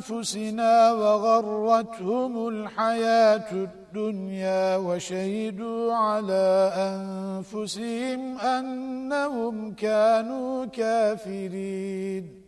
أنفسنا وغرتهم الحياة الدنيا وشهدوا على أنفسهم أنهم كانوا كافرين.